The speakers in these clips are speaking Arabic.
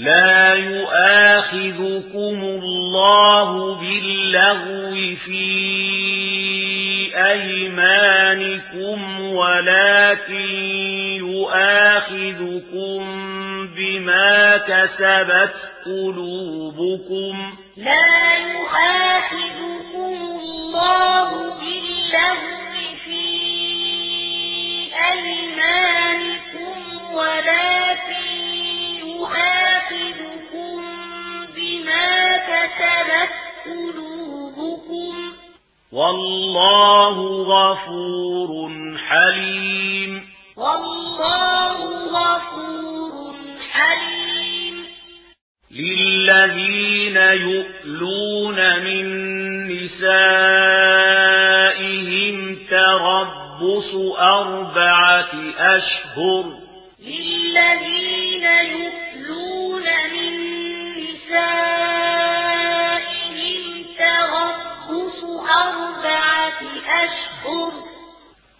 لا يؤاخذكم الله باللغو في أيمانكم ولكن يؤاخذكم بما كسبت قلوبكم. لا يؤاخذكم الله باللغو في أيمانكم ولكن يؤاخذكم بما قلوبكم والله غفور حليم والله غفور حليم للذين يؤلون من نسائهم تربص أربعة أشهر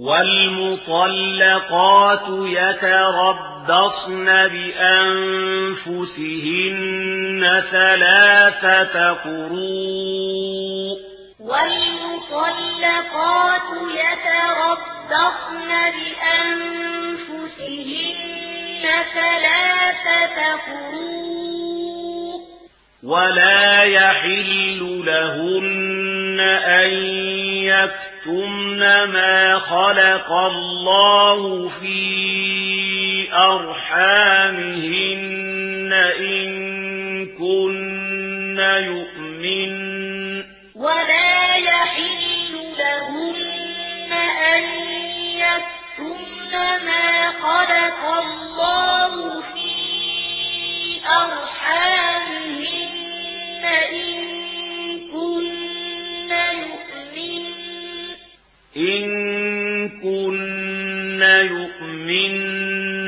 والمطلقات يتربصن بأنفسهن ثلاثة قروء. والمطلقات يتربصن بأنفسهن ثلاثة قروء. ولا يحل لهن أن يكتم إنما خلق الله في أرحامهن إن كن يؤمن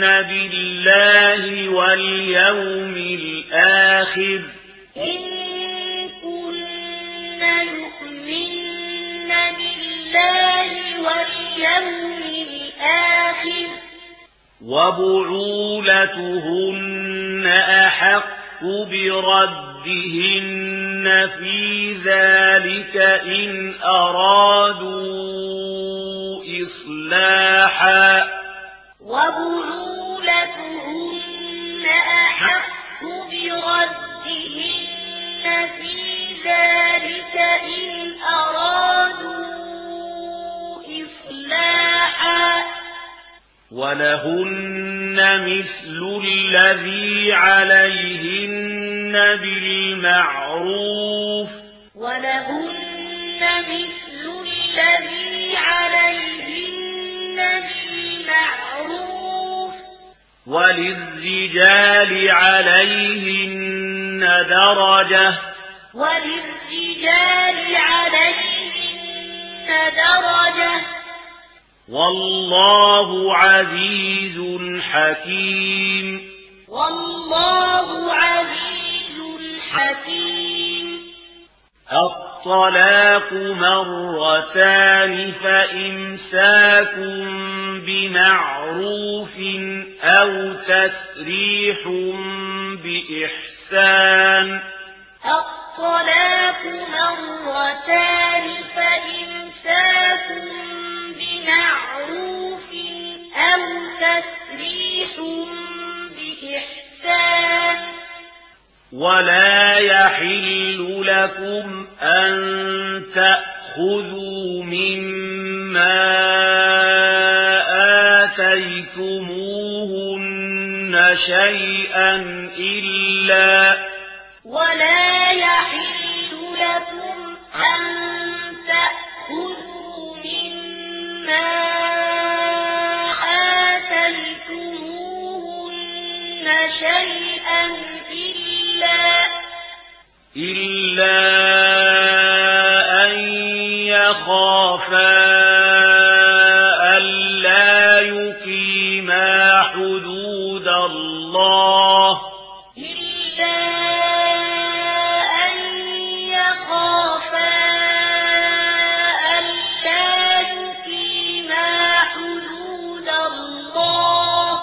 بالله واليوم الآخر إن كنا يؤمن بالله واليوم الآخر وبعولتهن أحق بردهن في ذلك إن أراد ولهن مثل الذي عليهن بالمعروف. ولهن مثل الذي عليهن بالمعروف. وللرجال عليهن درجة. وللرجال عليهن درجة. والله عزيز حكيم. والله عزيز حكيم. الطلاق مرتان فإمساك بمعروف أو تسريح بإحسان. الطلاق مرتان فإمساك بمعروف أو تسريح بإحسان ولا يحل لكم أن تأخذوا مما آتيتموهن شيئا إلا الله. إلا أن يخافا ألا يقيما حدود الله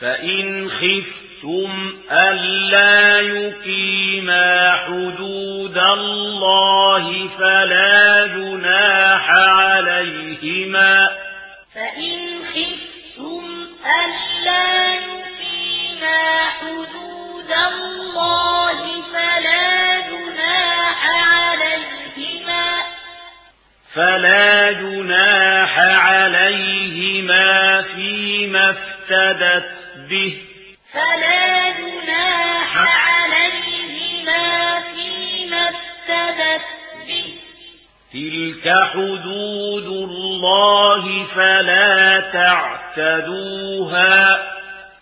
فإن خفتم ألا يقيما حدود الله فلا جناح عليهما افتدت به. فلا جناح عليهما فيما افتدت به. تلك حدود الله فلا تعتدوها.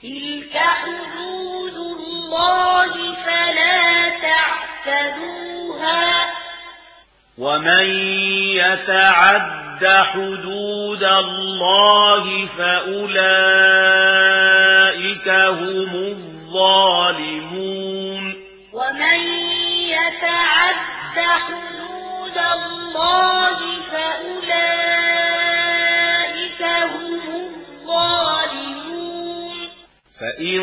تلك حدود الله فلا تعتدوها. ومن يتعد حُدُودَ اللَّهِ فَأُولَئِكَ هُمُ الظَّالِمُونَ. وَمَن يَتَعَدَّ حُدُودَ اللَّهِ فَأُولَئِكَ هُمُ الظَّالِمُونَ. فَإِن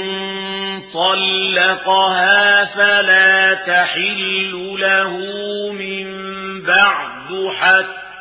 طَلَّقَهَا فَلَا تَحِلُّ لَهُ مِن بَعْدُ حَتَّى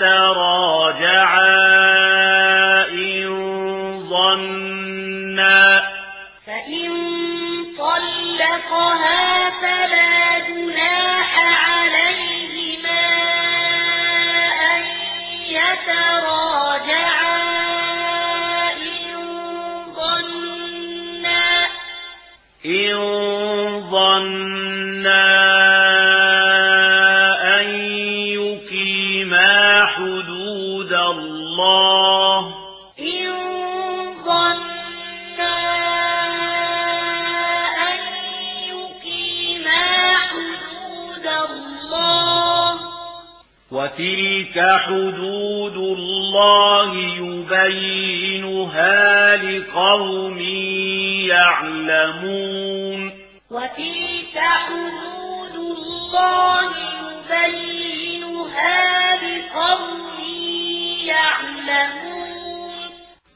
تراجعا إن ظنا. فإن عليهما أن يتراجعا إن ظنا وتلك حدود الله يبينها لقوم يعلمون. وتلك حدود الله يبينها لقوم يعلمون.